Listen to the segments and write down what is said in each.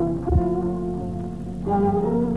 Thank you.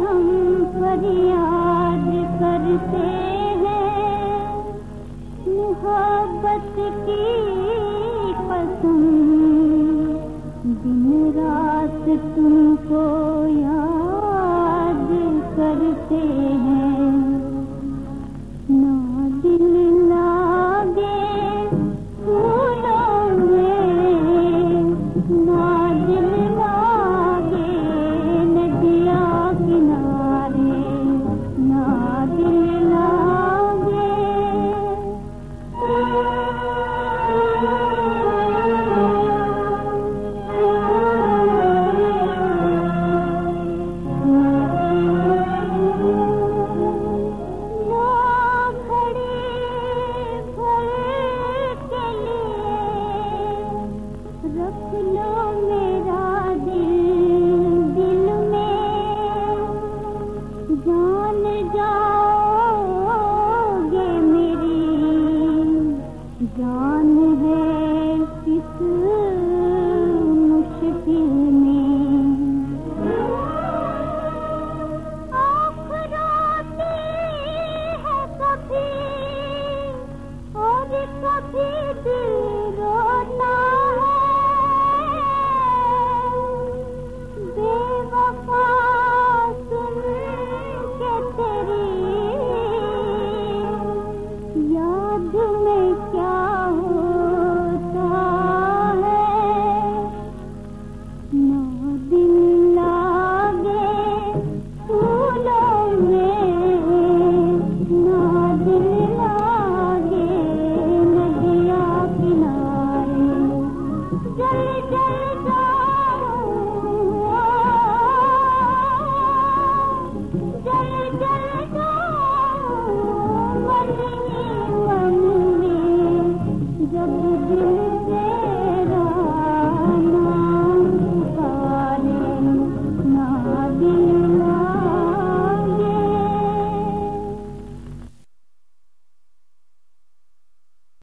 हम फरियाद करते हैं। मोहब्बत की पसंद दिन रात तुमको याद करते 안녕.